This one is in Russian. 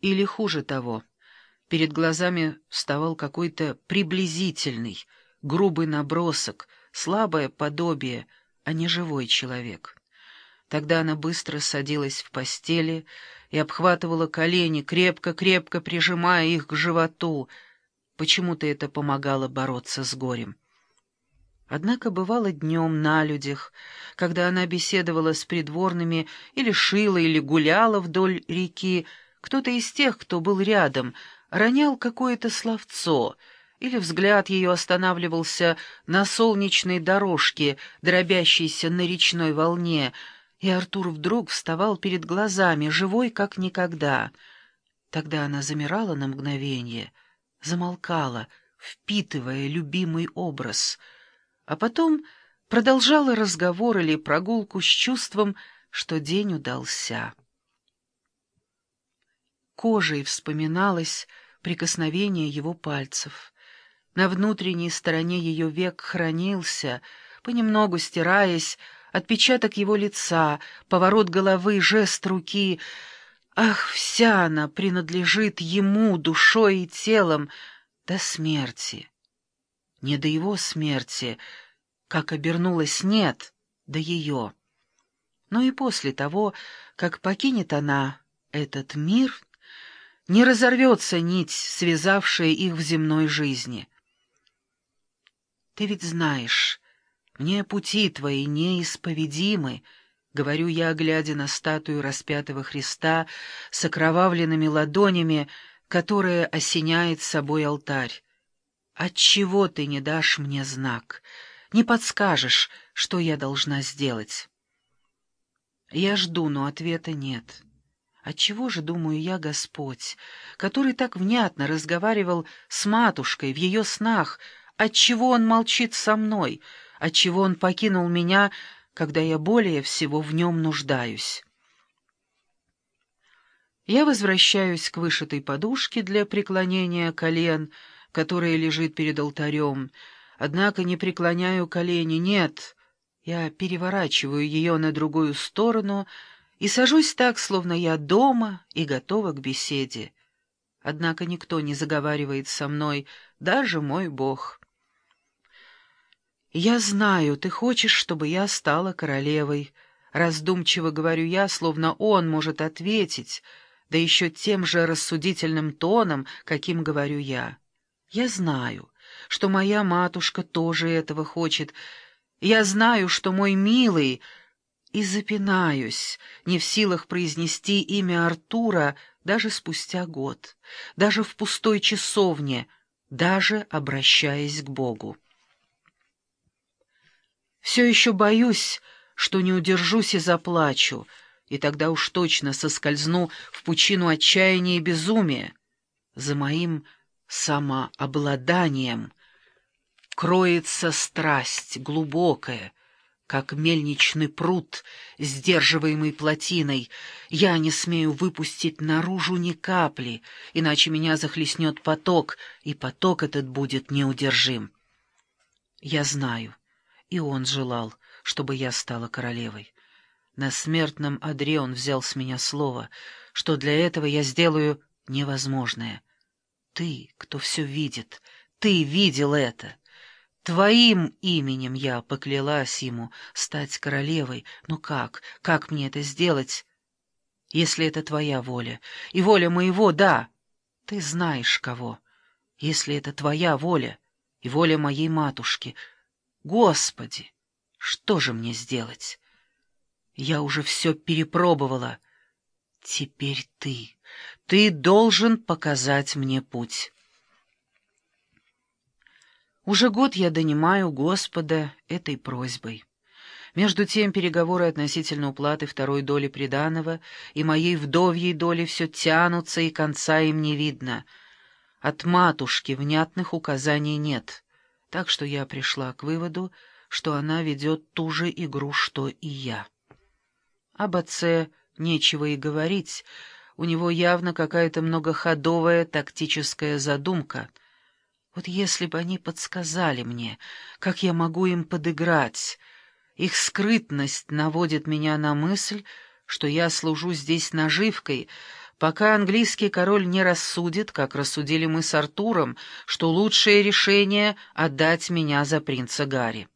Или хуже того, перед глазами вставал какой-то приблизительный, грубый набросок, слабое подобие, а не живой человек. Тогда она быстро садилась в постели и обхватывала колени, крепко-крепко прижимая их к животу. Почему-то это помогало бороться с горем. Однако бывало днем на людях, когда она беседовала с придворными или шила, или гуляла вдоль реки, кто-то из тех, кто был рядом, ронял какое-то словцо, или взгляд ее останавливался на солнечной дорожке, дробящейся на речной волне, и Артур вдруг вставал перед глазами, живой как никогда. Тогда она замирала на мгновение, замолкала, впитывая любимый образ — а потом продолжала разговор или прогулку с чувством, что день удался. Кожей вспоминалось прикосновение его пальцев. На внутренней стороне ее век хранился, понемногу стираясь, отпечаток его лица, поворот головы, жест руки. Ах, вся она принадлежит ему душой и телом до смерти не до его смерти, как обернулась нет, до ее. Но и после того, как покинет она этот мир, не разорвется нить, связавшая их в земной жизни. Ты ведь знаешь, мне пути твои неисповедимы, — говорю я, глядя на статую распятого Христа с окровавленными ладонями, которая осеняет собой алтарь. Отчего ты не дашь мне знак? Не подскажешь, что я должна сделать? Я жду, но ответа нет. Отчего же, думаю я, Господь, который так внятно разговаривал с матушкой в ее снах, отчего он молчит со мной, отчего он покинул меня, когда я более всего в нем нуждаюсь? Я возвращаюсь к вышитой подушке для преклонения колен, которая лежит перед алтарем, однако не преклоняю колени, нет. Я переворачиваю ее на другую сторону и сажусь так, словно я дома и готова к беседе. Однако никто не заговаривает со мной, даже мой Бог. «Я знаю, ты хочешь, чтобы я стала королевой», — раздумчиво говорю я, словно он может ответить, да еще тем же рассудительным тоном, каким говорю я. Я знаю, что моя матушка тоже этого хочет. Я знаю, что мой милый... И запинаюсь, не в силах произнести имя Артура даже спустя год, даже в пустой часовне, даже обращаясь к Богу. Все еще боюсь, что не удержусь и заплачу, и тогда уж точно соскользну в пучину отчаяния и безумия. За моим самообладанием кроется страсть глубокая, как мельничный пруд, сдерживаемый плотиной. Я не смею выпустить наружу ни капли, иначе меня захлестнет поток, и поток этот будет неудержим. Я знаю, и он желал, чтобы я стала королевой. На смертном одре он взял с меня слово, что для этого я сделаю невозможное — ты, кто все видит, ты видел это. Твоим именем я поклялась ему стать королевой. Но как, как мне это сделать, если это твоя воля? И воля моего, да, ты знаешь кого. Если это твоя воля и воля моей матушки. Господи, что же мне сделать? Я уже все перепробовала. Теперь ты... Ты должен показать мне путь. Уже год я донимаю Господа этой просьбой. Между тем переговоры относительно уплаты второй доли приданого и моей вдовьей доли все тянутся, и конца им не видно. От матушки внятных указаний нет, так что я пришла к выводу, что она ведет ту же игру, что и я. Об отце нечего и говорить, у него явно какая-то многоходовая тактическая задумка. Вот если бы они подсказали мне, как я могу им подыграть. Их скрытность наводит меня на мысль, что я служу здесь наживкой, пока английский король не рассудит, как рассудили мы с Артуром, что лучшее решение — отдать меня за принца Гарри.